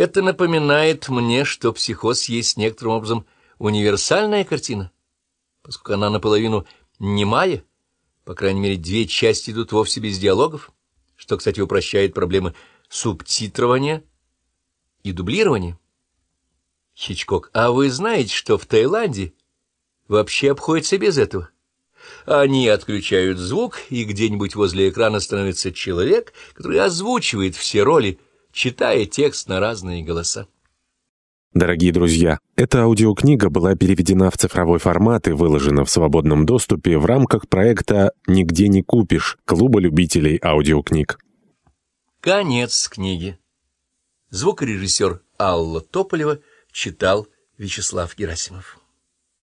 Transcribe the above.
Это напоминает мне, что психоз есть некоторым образом универсальная картина, поскольку она наполовину немая, по крайней мере, две части идут вовсе без диалогов, что, кстати, упрощает проблемы субтитрования и дублирования. Хичкок, а вы знаете, что в Таиланде вообще обходится без этого? Они отключают звук, и где-нибудь возле экрана становится человек, который озвучивает все роли, читая текст на разные голоса. Дорогие друзья, эта аудиокнига была переведена в цифровой формат и выложена в свободном доступе в рамках проекта «Нигде не купишь» Клуба любителей аудиокниг. Конец книги. Звукорежиссер Алла Тополева читал Вячеслав Герасимов.